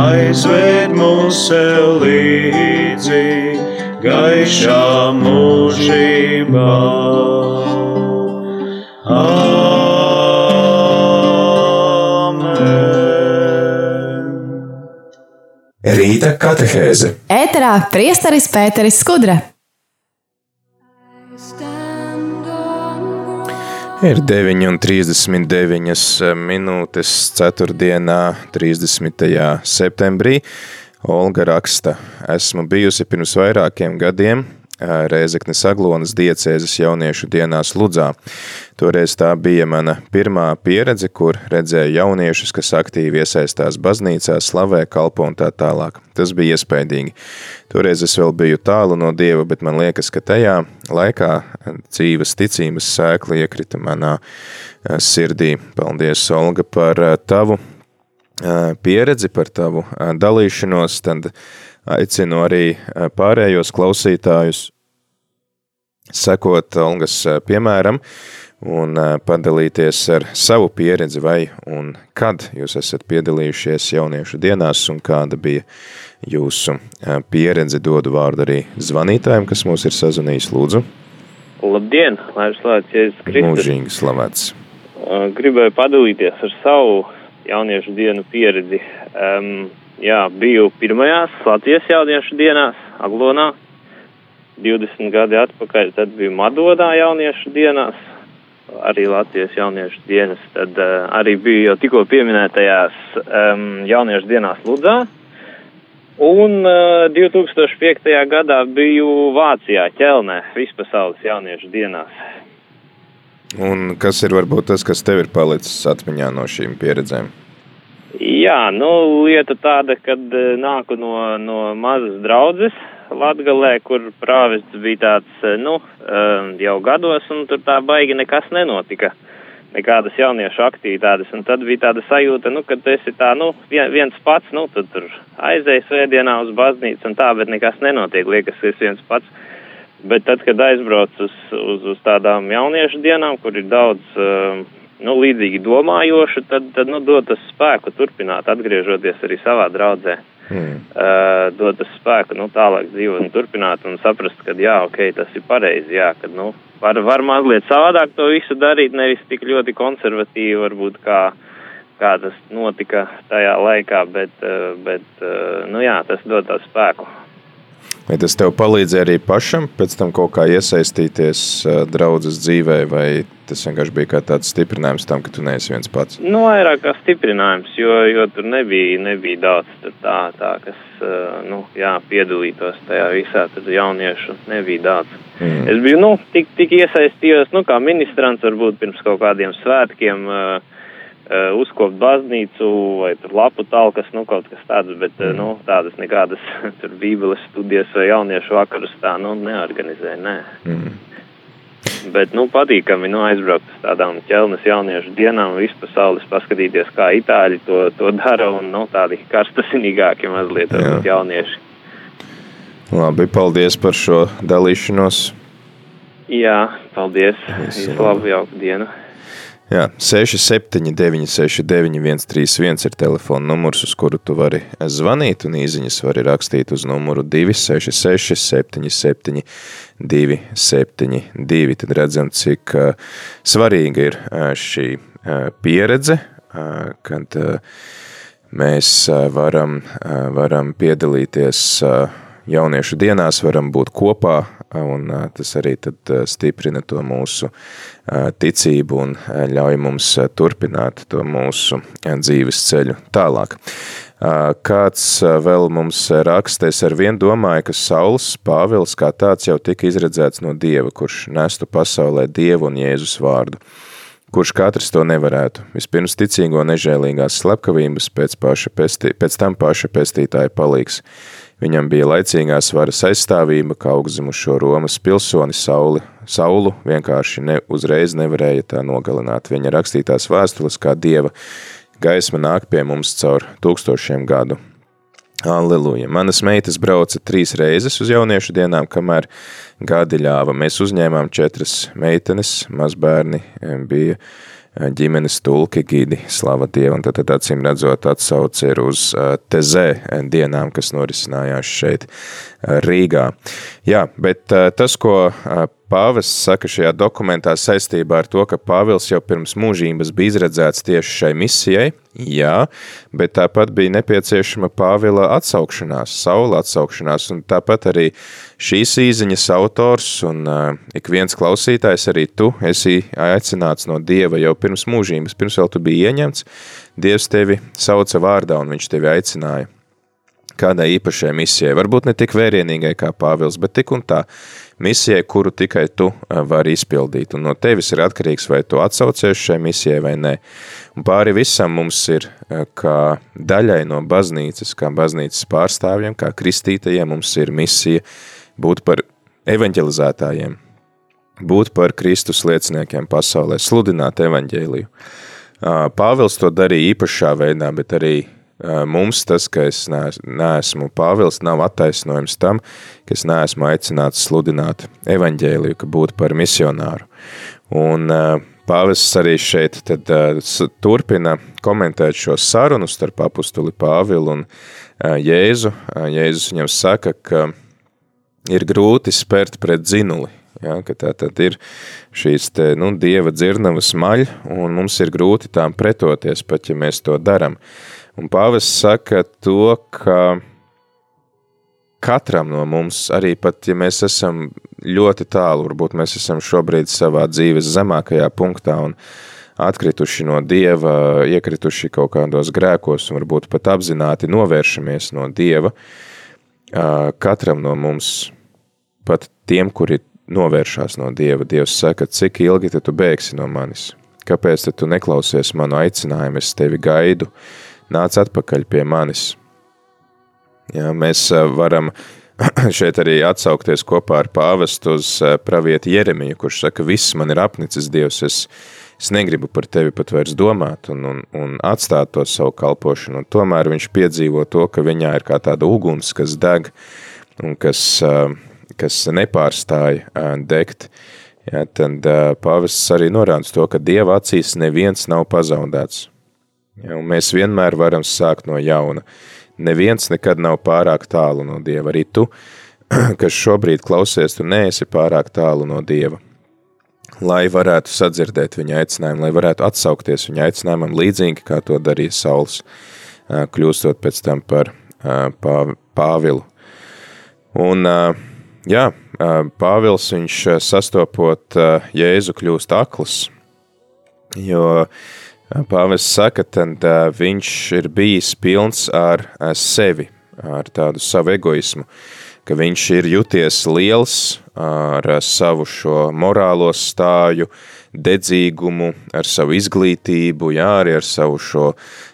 aizved mūs sev līdzi gaišā mūžībā. Rīta katehēze. Ēterā priesteris Pēteris Skudra. Ir 9,39 minūtes 4. 30. septembrī. Olga raksta, esmu bijusi pirms vairākiem gadiem Rēzeknes Aglonas diecēzes jauniešu dienās Ludzā. Toreiz tā bija mana pirmā pieredze, kur redzēju jauniešus, kas aktīvi iesaistās baznīcā, slavē, kalpo un tā tālāk. Tas bija iespaidīgi. Toreiz es vēl biju tālu no Dieva, bet man liekas, ka tajā laikā dzīves ticības sēkla iekrita manā sirdī. Paldies, Olga, par tavu pieredzi, par tavu dalīšanos, tad aicinu arī pārējos klausītājus sekot Olgas piemēram un padalīties ar savu pieredzi vai un kad jūs esat piedalījušies jauniešu dienās un kāda bija jūsu pieredze dodu vārdu arī zvanītājiem, kas mūs ir sazvanījis lūdzu. Labdien, lai ir slavēts Jēzus Kristus. Mūžīgi slavēts. Gribēju padalīties ar savu jauniešu dienu pieredzi. Um, jā, biju pirmajās Latvijas jauniešu dienās Aglonā. 20 gadi atpakaļ, tad biju Madodā jauniešu dienās, arī Latvijas jauniešu dienas. Tad uh, arī biju jau tikko pieminētajās um, jauniešu dienās Ludzā. Un uh, 2005. gadā biju Vācijā, Ķelnē, vispasaules jauniešu dienās. Un kas ir varbūt tas, kas tev ir palicis atmiņā no šīm pieredzēm? Jā, nu, lieta tāda, kad nāku no, no mazas draudzes Latgalē, kur prāvests bija tāds, nu, jau gados, un tur tā baigi nekas nenotika. Nekādas jauniešu aktivitātes, un tad bija tāda sajūta, nu, ka tu esi tā, nu, viens pats, nu, tu tur aizēji svētdienā uz baznīcu un tā, bet nekas nenotiek, liekas, ka esi viens pats. Bet tad, kad aizbrauc uz, uz, uz tādām jauniešu dienām, kur ir daudz, nu, līdzīgi domājoši, tad, tad, nu, dod tas spēku turpināt, atgriežoties arī savā draudzē. Mm. Uh, dod tas spēku, nu, tālāk dzīvot un turpināt un saprast, ka, jā, ok, tas ir pareizi, jā, ka, nu, var, var mazliet savādāk to visu darīt, nevis tik ļoti konservatīvi, varbūt kā, kā tas notika tajā laikā, bet, bet nu jā, tas dod tā spēku. Vai tas tev palīdzēja arī pašam pēc tam kaut kā iesaistīties draudzes dzīvē, vai tas vienkārši bija kā tāds stiprinājums tam, ka tu neesi viens pats? Nu, vairāk kā stiprinājums, jo, jo tur nebija, nebija daudz tā, tā, kas, nu, jā, piedalītos tajā visā, tad jauniešu nebija daudz. Mm. Es biju, nu, tik, tik iesaistījos, nu, kā ministrants varbūt pirms kaut kādiem svētkiem, uh, uh, uzkopt baznīcu vai tur lapu talkas, nu kaut kas tāds, bet uh, nu, tādas nekādas tur bībeles studijas vai jauniešu vakarus tā, nu, neorganizē, nē. Mm. Bet, nu, patīkami, nu, aizbraukt uz tādām ķelnes jauniešu dienām, visu pasaules paskatīties, kā itāļi to, to dara, un, nu, tādi karstasinīgāki mazliet Jā. jaunieši. Labi, paldies par šo dalīšanos. Jā, paldies. Visu labu, jauku dienu. Jā, 679, 691, 31 ir telefona numurs, uz kuru tu vari zvanīt, un īsiņas vari rakstīt uz numuru 266, 77, 272. Tad redzam, cik uh, svarīga ir uh, šī uh, pieredze, uh, kad uh, mēs uh, varam, uh, varam piedalīties. Uh, jauniešu dienās varam būt kopā, un tas arī tad stiprina to mūsu ticību un ļauj mums turpināt to mūsu dzīves ceļu tālāk. Kāds vēl mums raksta, es ar vien domāju, ka Sauls Pāvils kā tāds jau tika izredzēts no Dieva, kurš nestu pasaulē Dievu un Jēzus vārdu kurš katrs to nevarētu. Vispirms ticīgo nežēlīgās slepkavības, pēc, paša pestī, pēc tam paša pestītāja palīgs. Viņam bija laicīgās varas aizstāvība, kā augzimušo Romas pilsoni Sauli. Saulu vienkārši ne, uzreiz nevarēja tā nogalināt. Viņa rakstītās vēstules kā dieva gaisma nāk pie mums caur tūkstošiem gadu. Alleluja. Manas meitas brauca trīs reizes uz jauniešu dienām, kamēr gadi ļāva. Mēs uzņēmām četras meitenes, mazbērni bija ģimenes tulki, gidi, slava Dievu, un tad, tad acīm redzot atsauc ir uz tezē dienām, kas norisinājās šeit Rīgā. Jā, bet tas, ko Pāvests saka šajā dokumentā saistībā ar to, ka Pāvils jau pirms mūžības bija izredzēts tieši šai misijai, jā, bet tāpat bija nepieciešama Pāvila atsaukšanās, Saula atsaukšanās, un tāpat arī šīs īziņas autors un uh, ik viens klausītājs, arī tu esi aicināts no Dieva jau pirms mūžības, pirms vēl tu biji ieņemts, Dievs tevi sauca vārdā un viņš tevi aicināja kādai īpašai misijai, varbūt ne tik vērienīgai kā Pāvils, bet tik un tā, misijai, kuru tikai tu vari izpildīt. Un no tevis ir atkarīgs, vai tu atsaucies šai misijai vai nē. Un pāri visam mums ir, kā daļai no baznīcas, kā baznīcas pārstāvjiem, kā kristītajiem, mums ir misija būt par evaņģelizētājiem, būt par Kristus lieciniekiem pasaulē, sludināt evaņģēliju. Pāvils to darīja īpašā veidā, bet arī mums tas, ka es neesmu Pāvils, nav attaisnojums tam, ka es neesmu aicināts sludināt evaņģēliju, ka būtu par misionāru. Un Pāvils arī šeit tad turpina komentēt šo sarunu starp apustuli Pāvilu un Jēzu. Jēzus viņam saka, ka ir grūti spērt pret dzinuli, Ja, tā tad ir šīs te, nu, dieva dzirnavas maļ, un mums ir grūti tām pretoties, pat ja mēs to daram. Un pāvis saka to, ka katram no mums, arī pat ja mēs esam ļoti tālu, varbūt mēs esam šobrīd savā dzīves zemākajā punktā un atkrituši no Dieva, iekrituši kaut kādos grēkos un varbūt pat apzināti novēršamies no Dieva, katram no mums, pat tiem, kuri novēršās no Dieva, Dievs saka, cik ilgi tu bēgsi no manis? Kāpēc tu neklausies manu aicinājumu, es tevi gaidu, nāc atpakaļ pie manis. Jā, mēs varam šeit arī atsaukties kopā ar pāvestu uz pravieti Jeremiju, kurš saka, viss man ir apnicis Dievs, es, es negribu par tevi pat vairs domāt un, un, un atstāt to savu kalpošanu. Un tomēr viņš piedzīvo to, ka viņā ir kā tāda uguns, kas deg un kas, kas nepārstāja degt. Jā, tad pāvests arī norāda to, ka Dieva acīs neviens nav pazaudēts. Ja, mēs vienmēr varam sākt no jauna. Neviens nekad nav pārāk tālu no Dieva. Arī tu, kas šobrīd klausies, tu neesi pārāk tālu no Dieva. lai varētu sadzirdēt viņa aicinājumu, lai varētu atsaukties viņa aicinājumam līdzīgi, kā to darīja Sauls, kļūstot pēc tam par Pāvilu. Un, jā, Pāvils viņš sastopot Jēzu kļūst akls, jo Pāvils saka, tad viņš ir bijis pilns ar sevi, ar tādu savu egoismu, ka viņš ir juties liels ar savu šo morālo stāju, dedzīgumu, ar savu izglītību, jā, arī ar savu šo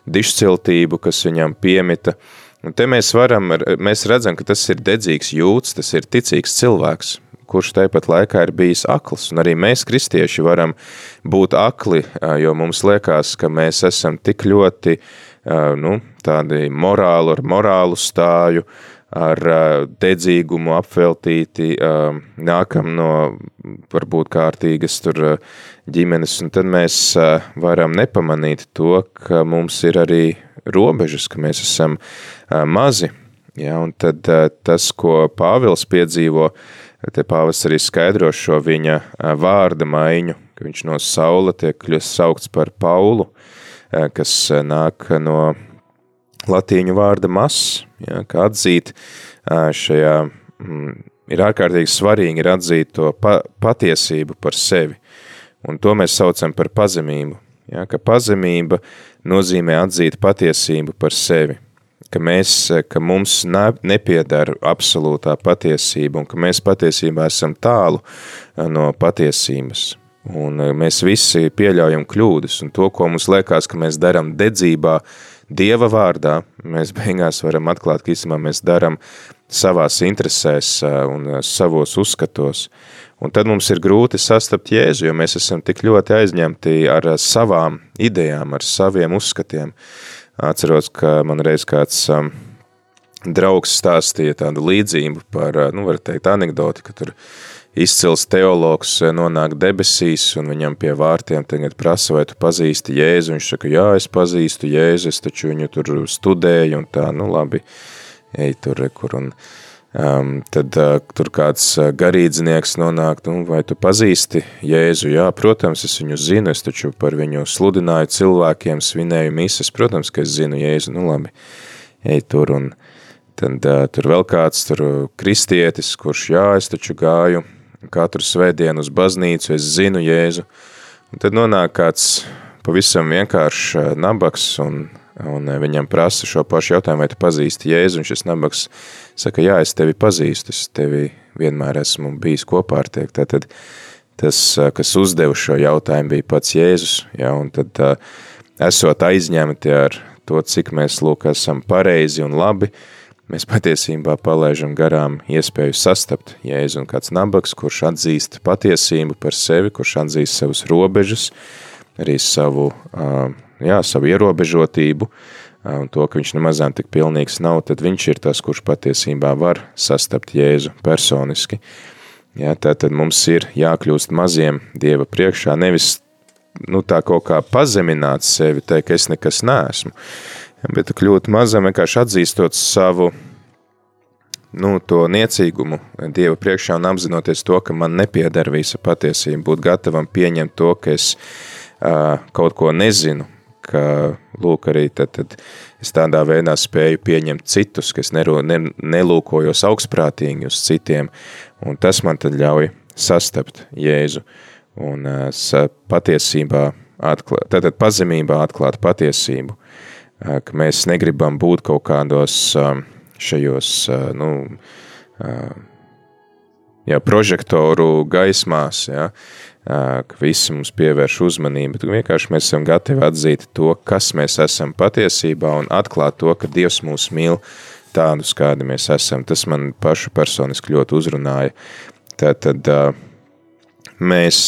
dišciltību, kas viņam piemita. Un te mēs varam, mēs redzam, ka tas ir dedzīgs jūts, tas ir ticīgs cilvēks, kurš tāpat laikā ir bijis akls. Un arī mēs, kristieši, varam būt akli, jo mums liekas, ka mēs esam tik ļoti nu, tādi morāli ar morālu stāju, ar dedzīgumu apveltīti, nākam no varbūt kārtīgas tur ģimenes, un tad mēs varam nepamanīt to, ka mums ir arī robežas, ka mēs esam mazi, ja, un tad tas, ko Pāvils piedzīvo, te Pāvils arī skaidro šo viņa vārda maiņu, ka viņš no saula tiek kļūst saukts par Paulu, kas nāk no latīņu vārda mas, ja, kā atzīt šajā, mm, ir ārkārtīgi svarīgi ir atzīt to pa, patiesību par sevi, un to mēs saucam par pazemību, ja, ka pazemība nozīmē atzīt patiesību par sevi, ka, mēs, ka mums ne, nepiedara absolūtā patiesība, un ka mēs patiesībā esam tālu no patiesības, un mēs visi pieļaujam kļūdas, un to, ko mums liekas, ka mēs daram dedzībā, Dieva vārdā mēs beigās varam atklāt, ka īstenībā mēs daram savās interesēs un savos uzskatos. Un tad mums ir grūti sastapt Jēzu, jo mēs esam tik ļoti aizņemti ar savām idejām, ar saviem uzskatiem. Atceros, ka man reiz kāds draugs stāstīja tādu līdzību par, nu, var teikt, anekdoti, ka tur uh, izcils teologs eh, nonāk debesīs un viņam pie vārtiem tagad prasa, vai tu pazīsti Jēzu. Viņš saka, jā, es pazīstu Jēzu, es taču viņu tur studēju un tā, nu labi, ej tur, kur un um, tad uh, tur kāds eh, garīdznieks nonāk, nu, vai tu pazīsti Jēzu? Jā, protams, es viņu zinu, es taču par viņu sludināju cilvēkiem, svinēju mises, protams, ka es zinu Jēzu, nu labi, ej tur un tad uh, tur vēl kāds tur kristietis, kurš jā, es taču gāju katru svētdienu uz baznīcu, es zinu Jēzu. Un tad nonāk kāds pavisam vienkāršs eh, nabaks un, un eh, viņam prasa šo pašu jautājumu, vai tu pazīsti Jēzu, un šis nabaks saka, jā, es tevi pazīstu, es tevi vienmēr esmu bijis kopā ar tiek. Tātad tas, eh, kas uzdeva šo jautājumu, bija pats Jēzus, ja, un tad esot aizņemti ar to, cik mēs lūk esam pareizi un labi, uh, mēs patiesībā palaižam garām iespēju sastapt Jēzu un kāds nabaks, kurš atzīst patiesību par sevi, kurš atzīst savus robežas, arī savu, jā, savu ierobežotību, un to, ka viņš nemazām tik pilnīgs nav, tad viņš ir tas, kurš patiesībā var sastapt Jēzu personiski. Jā, tātad mums ir jākļūst maziem Dieva priekšā, nevis nu, tā kaut kā pazemināt sevi, teikt, ka es nekas neesmu, bet kļūt mazam, vienkārši atzīstot savu nu, to niecīgumu Dieva priekšā un apzinoties to, ka man nepiedara visa patiesība, būt gatavam pieņemt to, ka es uh, kaut ko nezinu, ka, lūk, arī tad, tad es tādā veidā spēju pieņemt citus, ka es nero, ne, nelūkojos augstprātīgi uz citiem, un tas man tad ļauj sastapt Jēzu un uh, patiesībā atklāt, tātad pazemībā atklāt patiesību, ka mēs negribam būt kaut kādos šajos, nu, jā, prožektoru gaismās, jā, ka visi mums pievērš uzmanību, bet vienkārši mēs esam gatavi atzīt to, kas mēs esam patiesībā un atklāt to, ka Dievs mūs mīl tādus, kādi mēs esam. Tas man pašu personiski ļoti uzrunāja. Tātad mēs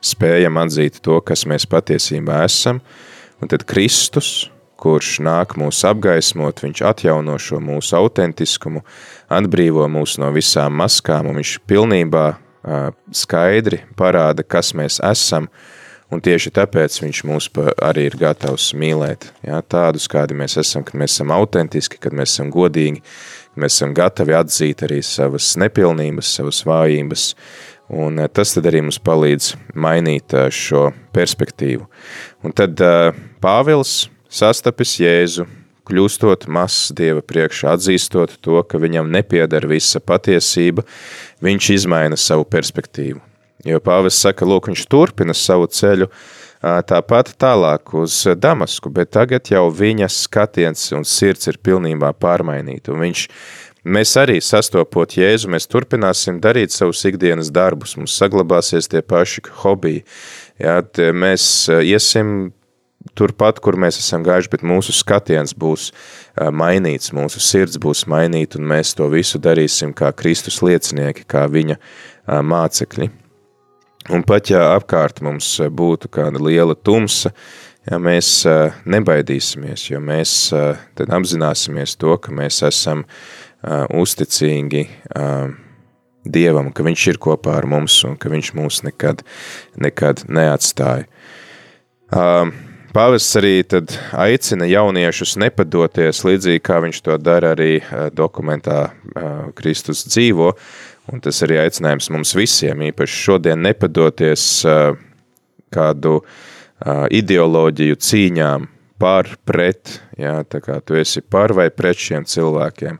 spējam atzīt to, kas mēs patiesībā esam, un tad Kristus, kurš nāk mūs apgaismot, viņš atjauno šo mūsu autentiskumu, atbrīvo mūs no visām maskām, un viņš pilnībā skaidri parāda, kas mēs esam, un tieši tāpēc viņš mūs arī ir gatavs mīlēt. Ja, tādus, kādi mēs esam, kad mēs esam autentiski, kad mēs esam godīgi, kad mēs esam gatavi atzīt arī savas nepilnības, savas vājības, Un tas tad arī mums palīdz mainīt šo perspektīvu. Un tad Pāvils sastapis Jēzu, kļūstot mazs Dieva priekšā, atzīstot to, ka viņam nepiedara visa patiesība, viņš izmaina savu perspektīvu. Jo Pāvis saka, lūk, viņš turpina savu ceļu tāpat tālāk uz Damasku, bet tagad jau viņa skatiens un sirds ir pilnībā pārmainīta, un viņš Mēs arī sastopot Jēzu, mēs turpināsim darīt savus ikdienas darbus, mums saglabāsies tie paši hobiji. Jā, mēs iesim turpat, kur mēs esam gājuši, bet mūsu skatiens būs mainīts, mūsu sirds būs mainīta, un mēs to visu darīsim kā Kristus liecinieki, kā viņa mācekļi. Un pat ja apkārt mums būtu kāda liela tumsa, ja mēs nebaidīsimies, jo mēs tad apzināsimies to, ka mēs esam uzticīgi Dievam, ka viņš ir kopā ar mums un ka viņš mūs nekad, nekad neatstāja. Pāvests arī aicina jauniešus nepadoties, līdzīgi kā viņš to dara arī dokumentā Kristus dzīvo, un tas arī aicinājums mums visiem, īpaši šodien nepadoties kādu ideoloģiju cīņām par, pret, jā, tā kā tu esi par vai pret šiem cilvēkiem.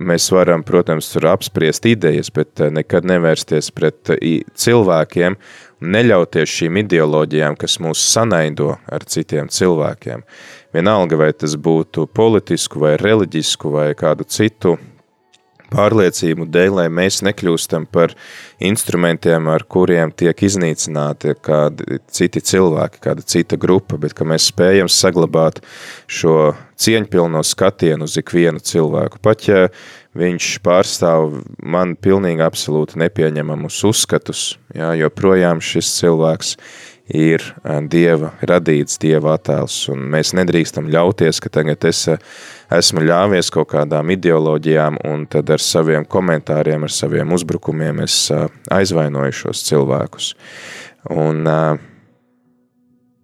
Mēs varam, protams, tur apspriest idejas, bet nekad nevērsties pret cilvēkiem neļauties šīm ideoloģijām, kas mūs sanaido ar citiem cilvēkiem. Vienalga, vai tas būtu politisku vai reliģisku vai kādu citu pārliecību dēļ, lai mēs nekļūstam par instrumentiem, ar kuriem tiek iznīcināti kādi citi cilvēki, kāda cita grupa, bet ka mēs spējam saglabāt šo cieņpilno skatienu uz ikvienu cilvēku. Pat ja viņš pārstāv man pilnīgi absolūti nepieņemamus uzskatus, jā, jo projām šis cilvēks ir Dieva radīts, Dieva attēls, un mēs nedrīkstam ļauties, ka tagad es esmu ļāvies kaut kādām ideoloģijām, un tad ar saviem komentāriem, ar saviem uzbrukumiem es aizvainoju šos cilvēkus. Un,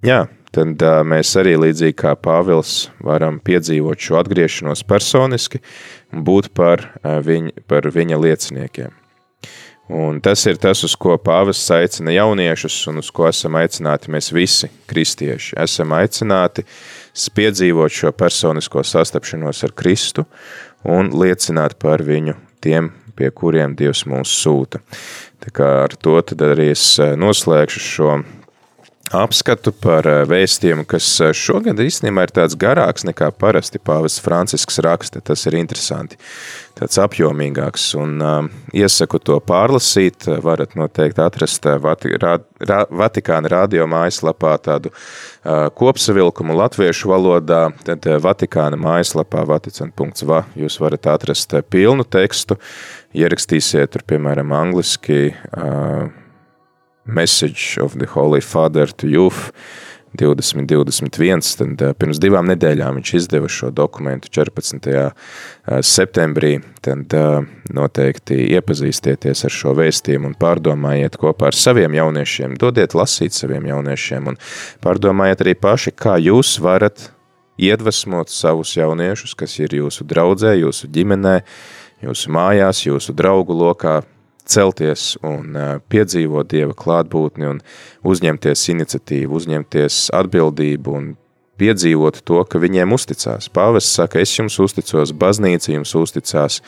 jā, tad mēs arī līdzīgi kā Pāvils varam piedzīvot šo atgriešanos personiski un būt par, viņ, par viņa lieciniekiem. Un tas ir tas, uz ko pāvests aicina jauniešus un uz ko esam aicināti mēs visi kristieši. Esam aicināti piedzīvot šo personisko sastapšanos ar Kristu un liecināt par viņu tiem, pie kuriem Dievs mūs sūta. Tā kā ar to tad arī es noslēgšu šo apskatu par eh, vēstījumu, kas eh, šogad īstenībā ir tāds garāks nekā parasti pāvests Francisks raksta. Tas ir interesanti, tāds apjomīgāks un uh, iesaku to pārlasīt. Varat noteikti atrast Vati, ra, ra, Vatikāna radio mājaslapā tādu uh, kopsavilkumu latviešu valodā, tad Vatikāna mājaslapā vatican.va jūs varat atrast pilnu tekstu, ierakstīsiet tur, piemēram, angliski uh, Message of the Holy Father to Youth 2021, tad eh, pirms divām nedēļām viņš izdeva šo dokumentu 14. Eh, septembrī, tad eh, noteikti iepazīstieties ar šo vēstījumu un pārdomājiet kopā ar saviem jauniešiem, dodiet lasīt saviem jauniešiem un pārdomājiet arī paši, kā jūs varat iedvesmot savus jauniešus, kas ir jūsu draudzē, jūsu ģimenē, jūsu mājās, jūsu draugu lokā, celties un piedzīvot Dieva klātbūtni un uzņemties iniciatīvu, uzņemties atbildību un piedzīvot to, ka viņiem uzticās. Pāvests saka, es jums uzticos, baznīca jums uzticās,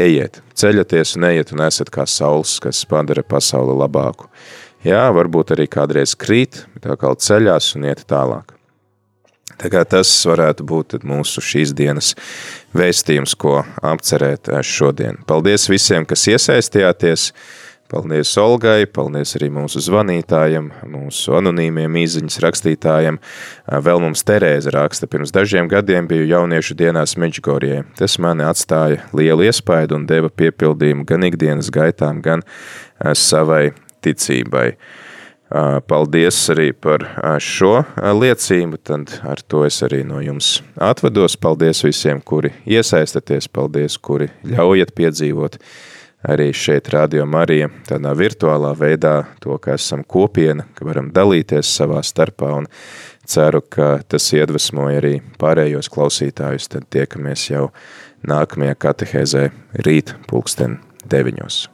ejiet, ceļaties un ejiet un esat kā saules, kas padara pasauli labāku. Jā, varbūt arī kādreiz krīt, bet atkal ceļās un iet tālāk. Tā kā tas varētu būt mūsu šīs dienas vēstījums, ko apcerēt eh, šodien. Paldies visiem, kas iesaistījāties. Paldies Olgai, paldies arī mūsu zvanītājiem, mūsu anonīmiem īziņas rakstītājiem. Eh, vēl mums Terēza raksta, pirms dažiem gadiem biju jauniešu dienās Meģigorijai. Tas mani atstāja lielu iespaidu un deva piepildījumu gan ikdienas gaitām, gan eh, savai ticībai. Paldies arī par šo liecību, tad ar to es arī no jums atvados. Paldies visiem, kuri iesaistaties, paldies, kuri ļaujat piedzīvot arī šeit Radio Marija tādā virtuālā veidā to, ka esam kopiena, ka varam dalīties savā starpā un ceru, ka tas iedvesmoja arī pārējos klausītājus, tad tiekamies jau nākamajā katehēzē rīt pulksten deviņos.